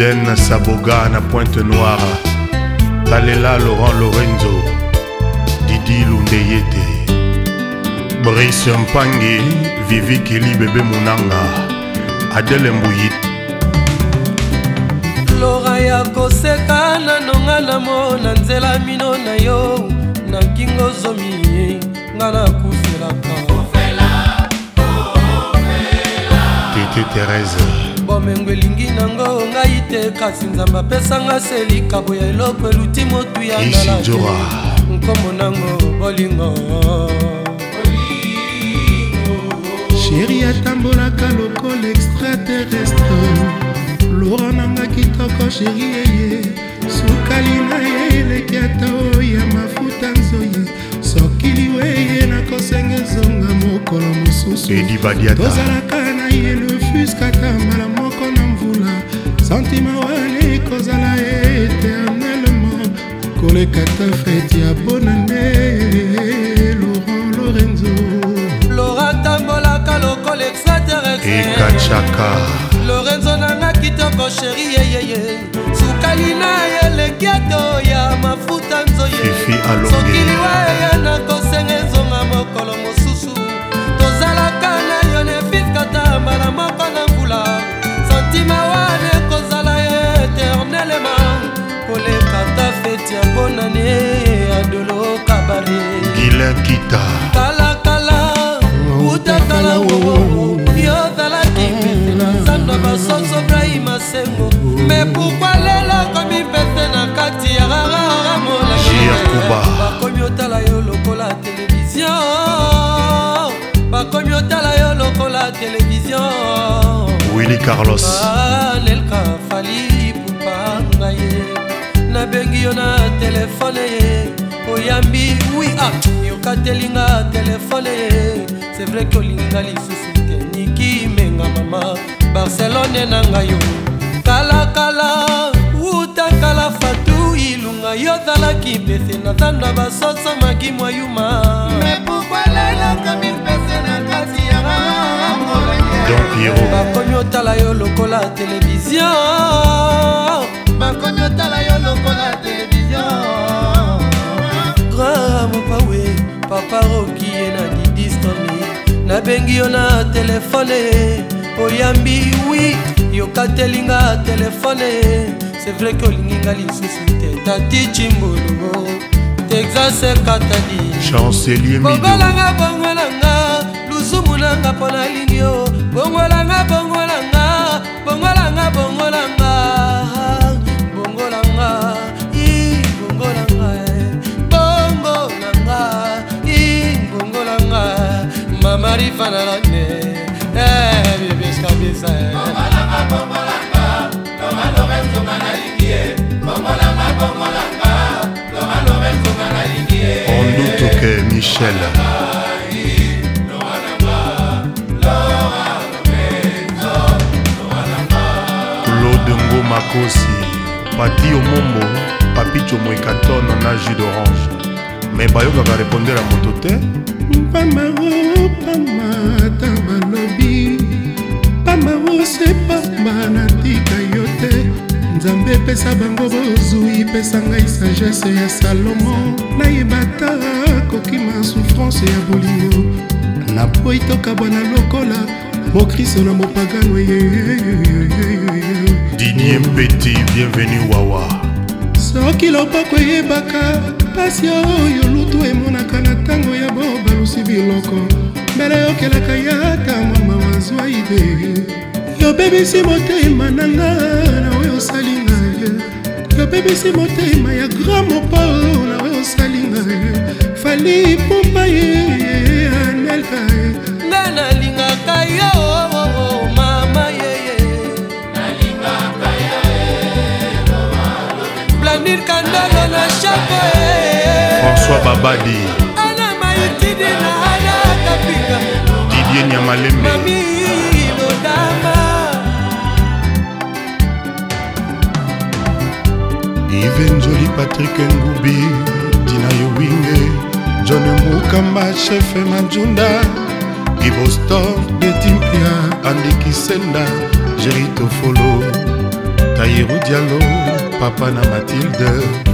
eden saboga na pointe noire talela laurent lorenzo didi lundeye te brice mpangi vivi kili bebe monanga adele mbuyi lora ya koseka nanonga namo na nzela mino na yo na nkingo zomi nga nakufelaka tete terese komengo elingi nango ngai te kasi nzambe apesanga se likabo ya eloko eluti motuya nalaki nkombo nango bolingo sheri atambolaka lokola extraterrestre lora nanga kitoko sheri eye sukali na ye eleki ata oya mafuta nzoyi sokili weye nakosenga ezonga mokolo mosusu tozalaka na ye le fuskata mbala mo santima wani kozala éternellement koleka ta fete ya bonane laurent lorenzo lora tambolaka lokola extraterreekachaka lorenzo nanga kitoko sheri yeyeye sukali na ye lekiato ya mafuta nzoye sokiliwa eyanako alain kita kalakala utakala wowowo yozalaki pete nzando basoso brahima sengo me pourkui lelo komi pete na kati ya rarara molakuba bakomi otala yo lokola televizio bakomi otala yo lokola televizio willi carlos lelka ah, fali pupa ngai nabengi yo na telefone ye koyambi wi a ah, yokatelinga telefone c'est vrai ke olinginga lisusu te niki menga mama barcelone na ngai yo kalakala wuta kala fatu ilunga yozalaki mpese na zando basoso makimwa yuma bakomi otala yo lokola televizio bakomi otala yo lokola nabengi yo na telefone oyambi wi yokatelinga telefone sevrai ke olinginga lisusu te tati cimbuluo texas ekatadi bongolanga bongolanga lusumu nanga mpo nalingi yo bongolanga bongolanga bongolanga bongolanga bongolanga michel claude ngoma kosi pati omombo papicho moekatone na jus d'orange me bayokaka répondela moto te pamao pama ta balobi pamao se pama natika yo te nzambe epesa bango bozwi pesa ngai sagesse ya salomo nayeba ta nakokima souffrance ya bolio na po itoka bwana lokola mokristo na mopagano dinie mpeti bienvenu wawa soki loboko eyebaka pasi oyo lutu emonaka na ntango ya bobalusi biloko mbela yokelaka yata mwa mawazwa ide yobebisi motema na nga na oyo osalinga nabebisi motema ya grand mopola oyo osalinga fali pompa ye anelka nga nalingaka yo mama yeye planir kandolo na chapo françois babadi ana maitidi na ana kapinga didier nyamalembe benjoli patrik ngubi tina yowinge john mukamba chefe majunda gibostor detimpia andikisenda jeritofolo tayeru dialo papa na matilde